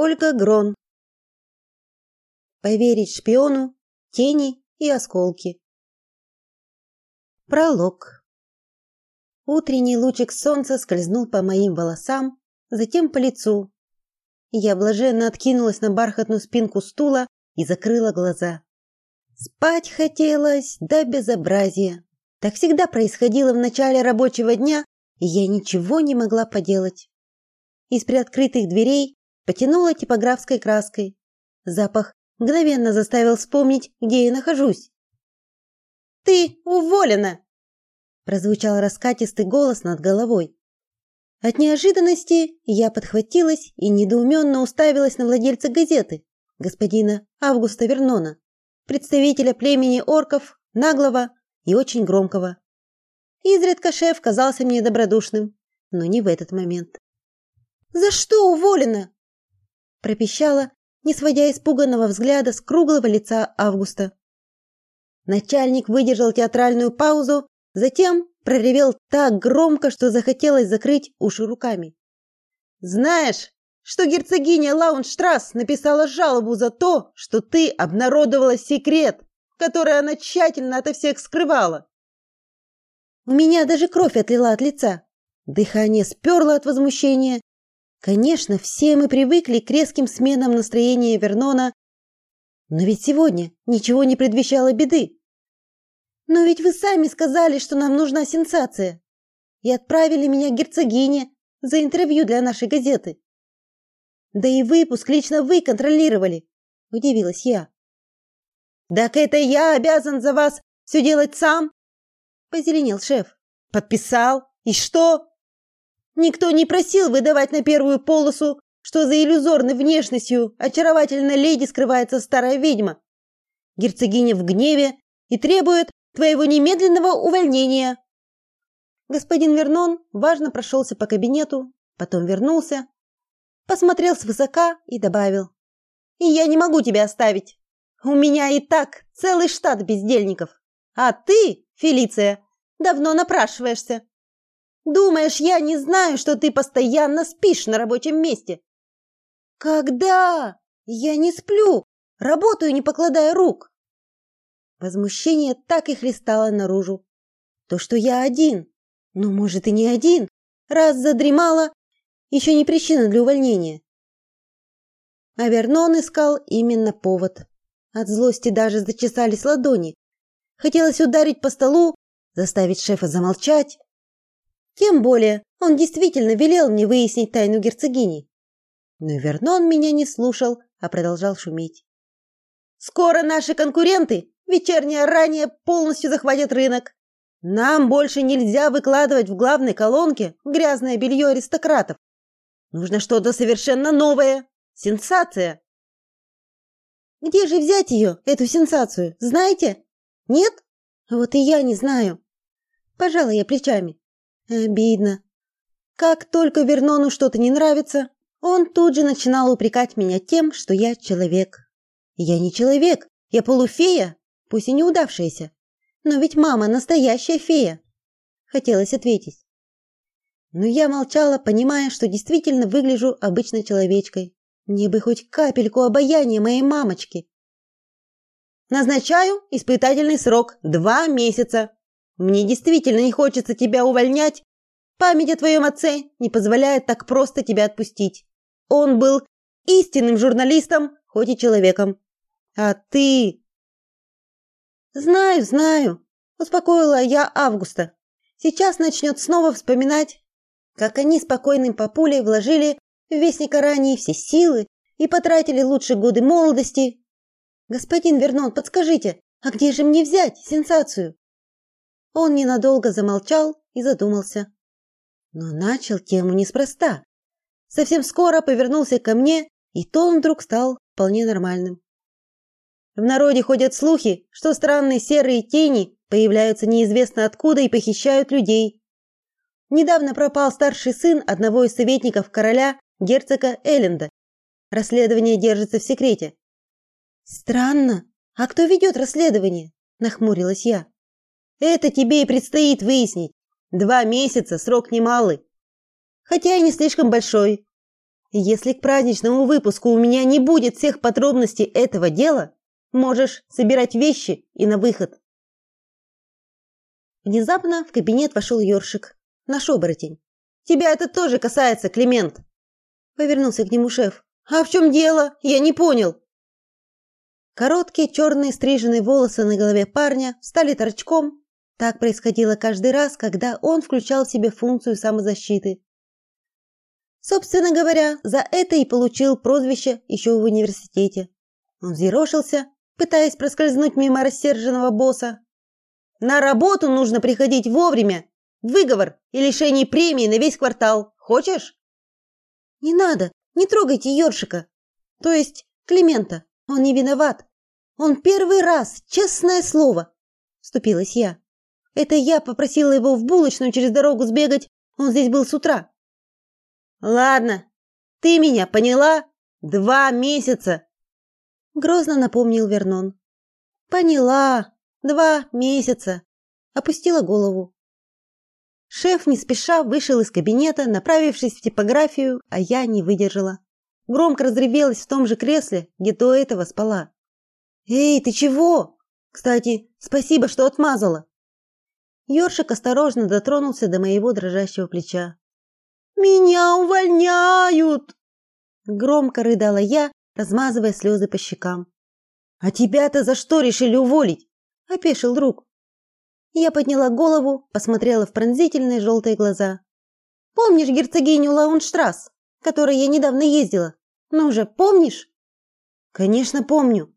Ольга Грон. Поверить шпиону, тени и осколки. Пролог. Утренний лучик солнца скользнул по моим волосам, затем по лицу. Я блаженно откинулась на бархатную спинку стула и закрыла глаза. Спать хотелось до безобразия. Так всегда происходило в начале рабочего дня, и я ничего не могла поделать. Из приоткрытых дверей потянуло типографской краской. Запах мгновенно заставил вспомнить, где я нахожусь. Ты уволена, прозвучал раскатистый голос над головой. От неожиданности я подхватилась и недоуменно уставилась на владельца газеты, господина Августа Вернона, представителя племени орков, наглого и очень громкого. Изредка шеф казался мне добродушным, но не в этот момент. За что уволена? Пропищала, не сводя испуганного взгляда с круглого лица Августа. Начальник выдержал театральную паузу, затем проревел так громко, что захотелось закрыть уши руками. Знаешь, что герцогиня Лаунштрасс написала жалобу за то, что ты обнародовала секрет, который она тщательно ото всех скрывала. У меня даже кровь отлила от лица. Дыхание сперло от возмущения, Конечно, все мы привыкли к резким сменам настроения Вернона, но ведь сегодня ничего не предвещало беды. Но ведь вы сами сказали, что нам нужна сенсация, и отправили меня к герцогине за интервью для нашей газеты. Да и выпуск лично вы контролировали, удивилась я. Так это я обязан за вас все делать сам? позеленел шеф. Подписал. И что? Никто не просил выдавать на первую полосу, что за иллюзорной внешностью очаровательной леди скрывается старая ведьма. Герцогиня в гневе и требует твоего немедленного увольнения. Господин Вернон важно прошелся по кабинету, потом вернулся, посмотрел свысока и добавил: "И я не могу тебя оставить. У меня и так целый штат бездельников, а ты, Фелиция, давно напрашиваешься. Думаешь, я не знаю, что ты постоянно спишь на рабочем месте? Когда? Я не сплю, работаю, не покладая рук. Возмущение так и хлестало наружу. То, что я один, ну, может, и не один, раз задремала, еще не причина для увольнения. А Вернон искал именно повод. От злости даже зачесались ладони. Хотелось ударить по столу, заставить шефа замолчать. Тем более, он действительно велел мне выяснить тайну герцогини. Но Вернон меня не слушал, а продолжал шуметь. Скоро наши конкуренты, вечернее ранее, полностью захватят рынок. Нам больше нельзя выкладывать в главной колонке грязное белье аристократов. Нужно что-то совершенно новое, сенсация. Где же взять ее, эту сенсацию, знаете? Нет? Вот и я не знаю. Пожалуй, я плечами. Обидно. Как только Вернону что-то не нравится, он тут же начинал упрекать меня тем, что я человек. Я не человек, я полуфея, пусть и неудавшаяся. Но ведь мама настоящая фея. Хотелось ответить. Но я молчала, понимая, что действительно выгляжу обычной человечкой. Мне бы хоть капельку обаяния моей мамочки. Назначаю испытательный срок два месяца. Мне действительно не хочется тебя увольнять. Память о твоем отце не позволяет так просто тебя отпустить. Он был истинным журналистом, хоть и человеком. А ты Знаю, знаю, успокоила я Августа. Сейчас начнет снова вспоминать, как они спокойным популей вложили в вестника ранее все силы и потратили лучшие годы молодости. Господин Вернон, подскажите, а где же мне взять сенсацию? Он ненадолго замолчал и задумался. Но начал тему неспроста. Совсем скоро повернулся ко мне, и тон вдруг стал вполне нормальным. В народе ходят слухи, что странные серые тени появляются неизвестно откуда и похищают людей. Недавно пропал старший сын одного из советников короля, герцога Эленда. Расследование держится в секрете. Странно. А кто ведет расследование? нахмурилась я. Это тебе и предстоит выяснить. Два месяца срок немалый. Хотя и не слишком большой. Если к праздничному выпуску у меня не будет всех подробностей этого дела, можешь собирать вещи и на выход. Внезапно в кабинет вошел Ёршик, наш оборотень. Тебя это тоже касается, Климент. Повернулся к нему шеф. А в чем дело? Я не понял. Короткие черные стриженные волосы на голове парня стали торчком. Так происходило каждый раз, когда он включал в себе функцию самозащиты. Собственно говоря, за это и получил прозвище еще в университете. Он взъерошился, пытаясь проскользнуть мимо рассерженного босса. На работу нужно приходить вовремя. Выговор и лишение премии на весь квартал. Хочешь? Не надо, не трогайте Ёршика. То есть Климента. Он не виноват. Он первый раз, честное слово, вступилась я. Это я попросила его в булочную через дорогу сбегать. Он здесь был с утра. Ладно. Ты меня поняла? Два месяца. Грозно напомнил Вернон. Поняла. Два месяца. Опустила голову. Шеф не спеша вышел из кабинета, направившись в типографию, а я не выдержала. Громко разревелась в том же кресле, где до этого спала. Эй, ты чего? Кстати, спасибо, что отмазала. Ёршик осторожно дотронулся до моего дрожащего плеча. Меня увольняют, громко рыдала я, размазывая слезы по щекам. А тебя-то за что решили уволить? опешил друг. Я подняла голову, посмотрела в пронзительные желтые глаза. Помнишь герцогиню Лаунштрасс, которой я недавно ездила? Ну же, помнишь? Конечно, помню.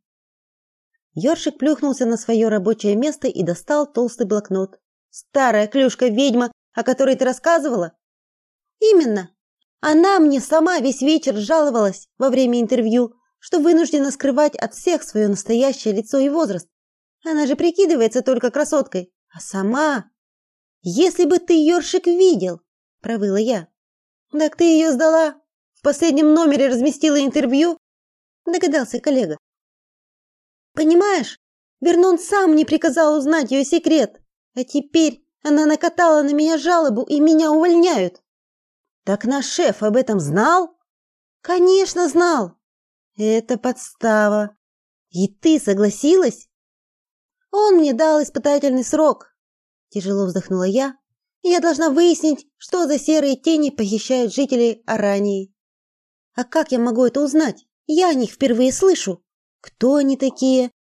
Ёршик плюхнулся на свое рабочее место и достал толстый блокнот. Старая клюшка-ведьма, о которой ты рассказывала? Именно. Она мне сама весь вечер жаловалась во время интервью, что вынуждена скрывать от всех свое настоящее лицо и возраст. Она же прикидывается только красоткой, а сама... Если бы ты Ёршик видел, провыла я. Так ты ее сдала. В последнем номере разместила интервью, догадался коллега. Понимаешь, Вернон сам не приказал узнать ее секрет, а теперь она накатала на меня жалобу и меня увольняют. Так наш шеф об этом знал? Конечно, знал. Это подстава. И ты согласилась? Он мне дал испытательный срок. Тяжело вздохнула я. Я должна выяснить, что за серые тени похищают жителей Арании. А как я могу это узнать? Я о них впервые слышу. Кто они такие?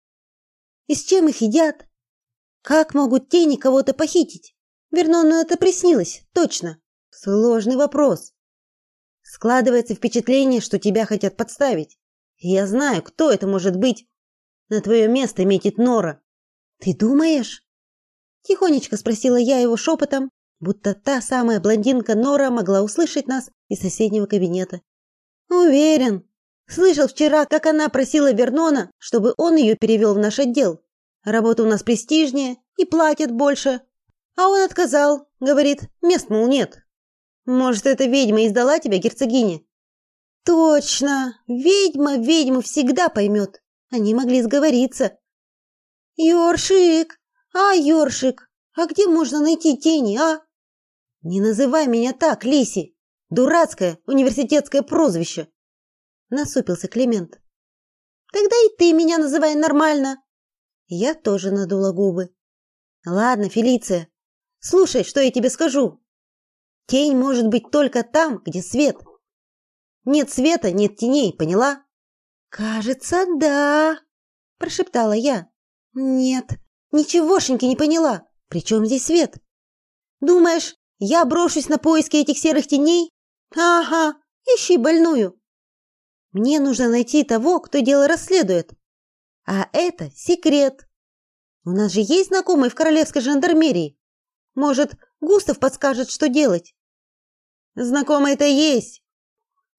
И с чем их едят? Как могут тени кого-то похитить? Вернону это приснилось, точно. Сложный вопрос. Складывается впечатление, что тебя хотят подставить. Я знаю, кто это может быть. На твое место метит Нора. Ты думаешь? Тихонечко спросила я его шепотом, будто та самая блондинка Нора могла услышать нас из соседнего кабинета. Уверен. Слышал вчера, как она просила Вернона, чтобы он ее перевел в наш отдел. Работа у нас престижнее и платят больше. А он отказал, говорит, мест мол нет. Может, эта ведьма издала тебя, герцогиня? Точно. Ведьма ведьму всегда поймет. Они могли сговориться. Ёршик! А, Ёршик, а где можно найти тени, а? Не называй меня так, Лиси. Дурацкое университетское прозвище. Насупился Климент. Тогда и ты меня называй нормально. Я тоже надула губы. Ладно, Фелиция. Слушай, что я тебе скажу. Тень может быть только там, где свет. Нет света, нет теней, поняла? Кажется, да, прошептала я. Нет, ничегошеньки не поняла. Причем здесь свет? Думаешь, я брошусь на поиски этих серых теней? Ага, ищи больную. Мне нужно найти того, кто дело расследует. А это секрет. У нас же есть знакомый в королевской жандармерии. Может, Густав подскажет, что делать? Знакомый-то есть.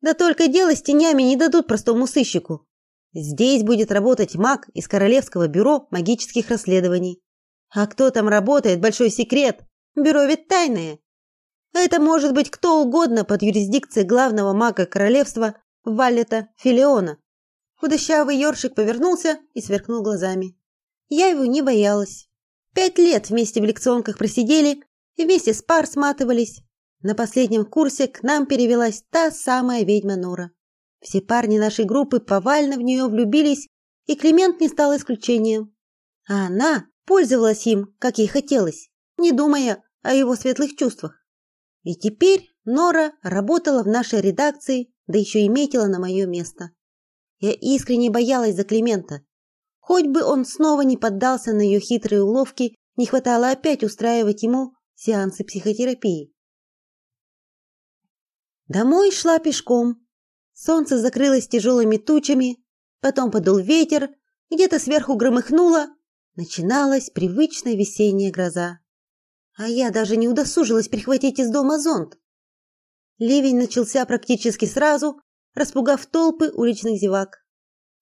Да только дело с тенями не дадут простому сыщику. Здесь будет работать маг из Королевского бюро магических расследований. А кто там работает, большой секрет. Бюро ведь тайное. Это может быть кто угодно под юрисдикцией главного мага королевства Валета Филеона. Худощавый ёршик повернулся и сверкнул глазами. Я его не боялась. Пять лет вместе в лекционках просидели, вместе с пар сматывались. На последнем курсе к нам перевелась та самая ведьма Нора. Все парни нашей группы повально в нее влюбились, и Климент не стал исключением. А она пользовалась им, как ей хотелось, не думая о его светлых чувствах. И теперь Нора работала в нашей редакции, да еще и метила на мое место. Я искренне боялась за Климента. Хоть бы он снова не поддался на ее хитрые уловки, не хватало опять устраивать ему сеансы психотерапии. Домой шла пешком. Солнце закрылось тяжелыми тучами, потом подул ветер, где-то сверху громыхнуло, начиналась привычная весенняя гроза. А я даже не удосужилась прихватить из дома зонт. Ливень начался практически сразу, распугав толпы уличных зевак.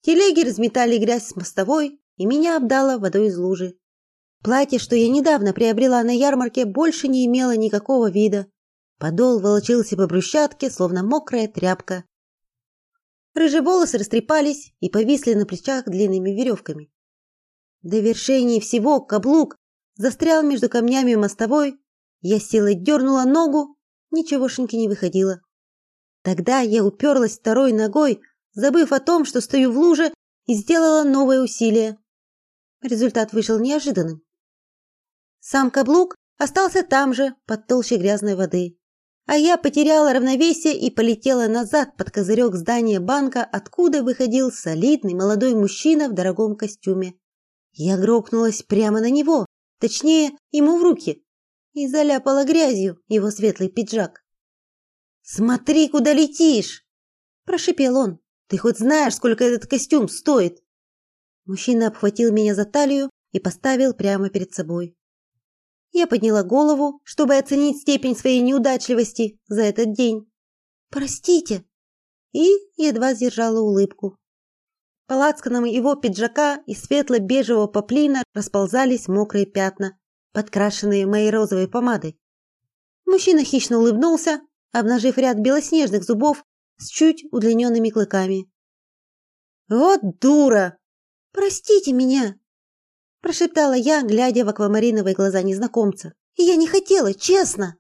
Телеги разметали грязь с мостовой, и меня обдало водой из лужи. Платье, что я недавно приобрела на ярмарке, больше не имело никакого вида. Подол волочился по брусчатке, словно мокрая тряпка. Рыжие волосы растрепались и повисли на плечах длинными веревками. До вершения всего каблук застрял между камнями мостовой. Я силой дернула ногу, ничегошеньки не выходило. Тогда я уперлась второй ногой, забыв о том, что стою в луже, и сделала новое усилие. Результат вышел неожиданным. Сам каблук остался там же, под толщей грязной воды. А я потеряла равновесие и полетела назад под козырек здания банка, откуда выходил солидный молодой мужчина в дорогом костюме. Я грохнулась прямо на него, точнее, ему в руки, и заляпала грязью его светлый пиджак. Смотри, куда летишь, прошипел он. Ты хоть знаешь, сколько этот костюм стоит? Мужчина обхватил меня за талию и поставил прямо перед собой. Я подняла голову, чтобы оценить степень своей неудачливости за этот день. Простите, и едва сдержала улыбку. По лацканам его пиджака и светло-бежевого поплина расползались мокрые пятна, подкрашенные моей розовой помадой. Мужчина хищно улыбнулся, обнажив ряд белоснежных зубов с чуть удлиненными клыками. Вот дура. Простите меня, прошептала я, глядя в аквамариновые глаза незнакомца. Я не хотела, честно.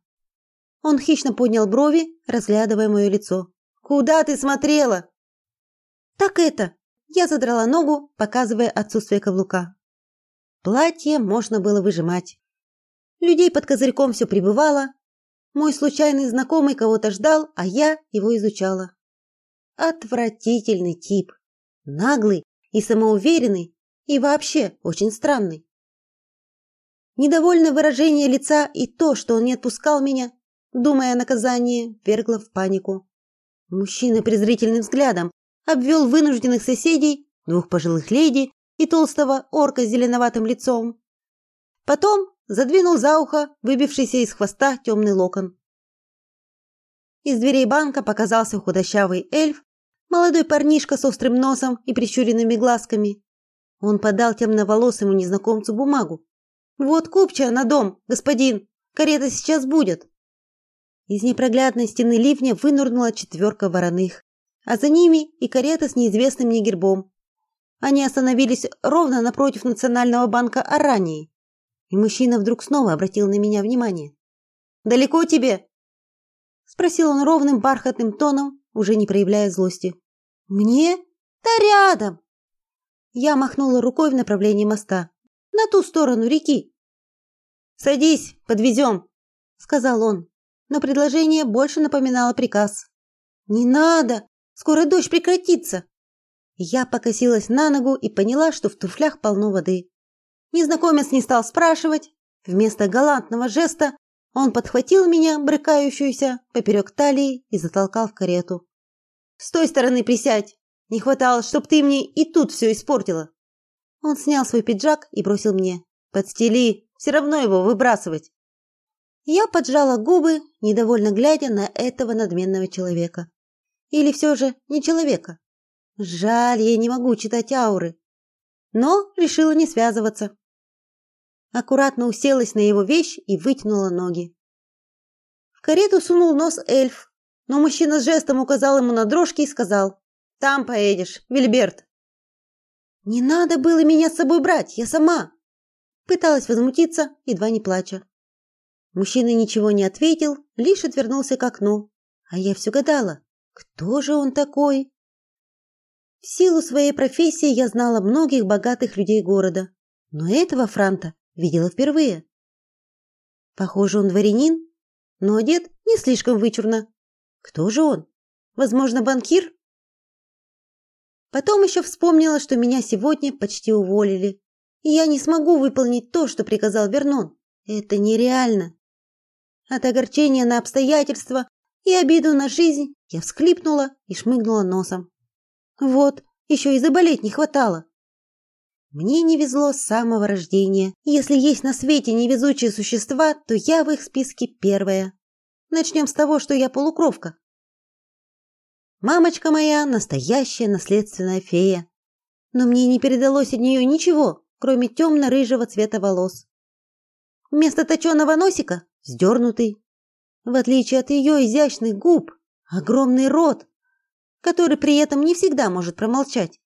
Он хищно поднял брови, разглядывая мое лицо. Куда ты смотрела? Так это. Я задрала ногу, показывая отсутствие каблука. Платье можно было выжимать. Людей под козырьком все прибывало. Мой случайный знакомый кого-то ждал, а я его изучала. Отвратительный тип, наглый и самоуверенный, и вообще очень странный. Недовольное выражение лица и то, что он не отпускал меня, думая о наказании, вергло в панику. Мужчина презрительным взглядом обвел вынужденных соседей, двух пожилых леди и толстого орка с зеленоватым лицом. Потом задвинул за ухо выбившийся из хвоста темный локон. Из дверей банка показался худощавый эльф, молодой парнишка с острым носом и прищуренными глазками. Он подал темноволосому незнакомцу бумагу. Вот купча на дом, господин. Карета сейчас будет. Из непроглядной стены ливня вынырнула четверка вороных, а за ними и карета с неизвестным мне гербом. Они остановились ровно напротив Национального банка Арании. И мужчина вдруг снова обратил на меня внимание. «Далеко тебе?» Спросил он ровным бархатным тоном, уже не проявляя злости. «Мне? Да рядом!» Я махнула рукой в направлении моста. «На ту сторону реки!» «Садись, подвезем!» Сказал он, но предложение больше напоминало приказ. «Не надо! Скоро дождь прекратится!» Я покосилась на ногу и поняла, что в туфлях полно воды. Незнакомец не стал спрашивать. Вместо галантного жеста он подхватил меня, брыкающуюся, поперек талии и затолкал в карету. «С той стороны присядь! Не хватало, чтоб ты мне и тут все испортила!» Он снял свой пиджак и бросил мне. «Подстели, все равно его выбрасывать!» Я поджала губы, недовольно глядя на этого надменного человека. Или все же не человека, Жаль, я не могу читать ауры. Но решила не связываться. Аккуратно уселась на его вещь и вытянула ноги. В карету сунул нос эльф, но мужчина жестом указал ему на дрожки и сказал: "Там поедешь, Вильберт". Не надо было меня с собой брать, я сама. Пыталась возмутиться, едва не плача. Мужчина ничего не ответил, лишь отвернулся к окну. А я все гадала, кто же он такой? В силу своей профессии я знала многих богатых людей города, но этого франта видела впервые. Похоже, он дворянин, но одет не слишком вычурно. Кто же он? Возможно, банкир? Потом еще вспомнила, что меня сегодня почти уволили, и я не смогу выполнить то, что приказал Вернон. Это нереально. От огорчения на обстоятельства и обиду на жизнь я всхлипнула и шмыгнула носом. Вот, еще и заболеть не хватало. Мне не везло с самого рождения. Если есть на свете невезучие существа, то я в их списке первая. Начнем с того, что я полукровка. Мамочка моя настоящая наследственная фея. Но мне не передалось от нее ничего, кроме темно-рыжего цвета волос. Вместо точеного носика сдернутый. В отличие от ее изящных губ, огромный рот, который при этом не всегда может промолчать.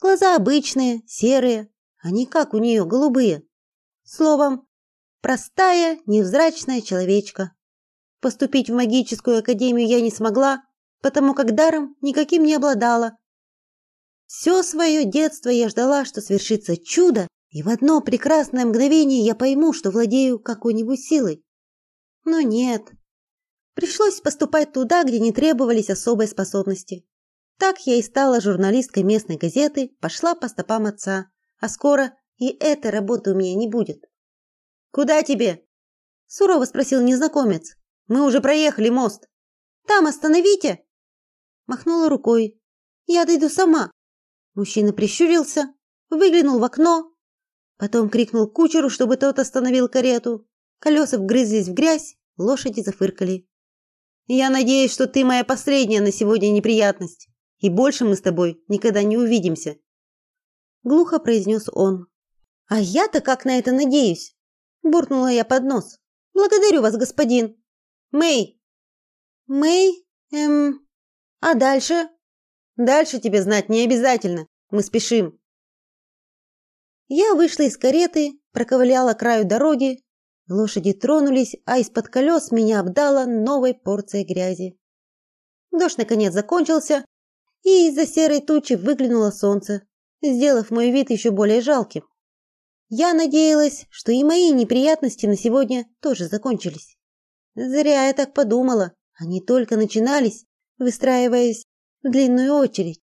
Глаза обычные, серые, а не как у нее голубые. Словом, простая, невзрачная человечка. Поступить в магическую академию я не смогла, потому как даром никаким не обладала. Все свое детство я ждала, что свершится чудо, и в одно прекрасное мгновение я пойму, что владею какой-нибудь силой. Но нет. Пришлось поступать туда, где не требовались особые способности. Так я и стала журналисткой местной газеты, пошла по стопам отца. А скоро и этой работы у меня не будет. Куда тебе? сурово спросил незнакомец. Мы уже проехали мост. Там остановите. Махнула рукой. Я дойду сама. Мужчина прищурился, выглянул в окно, потом крикнул кучеру, чтобы тот остановил карету. Колеса вгрызлись в грязь, лошади зафыркали. Я надеюсь, что ты моя последняя на сегодня неприятность, и больше мы с тобой никогда не увидимся, глухо произнес он. А я-то как на это надеюсь? буркнула я под нос. Благодарю вас, господин. Мэй. Мэй? Эм, а дальше? Дальше тебе знать не обязательно. Мы спешим. Я вышла из кареты, проковыляла краю дороги, Лошади тронулись, а из-под колес меня обдало новой порцией грязи. Дождь наконец закончился, и из-за серой тучи выглянуло солнце, сделав мой вид еще более жалким. Я надеялась, что и мои неприятности на сегодня тоже закончились. Зря я так подумала. Они только начинались, выстраиваясь в длинную очередь.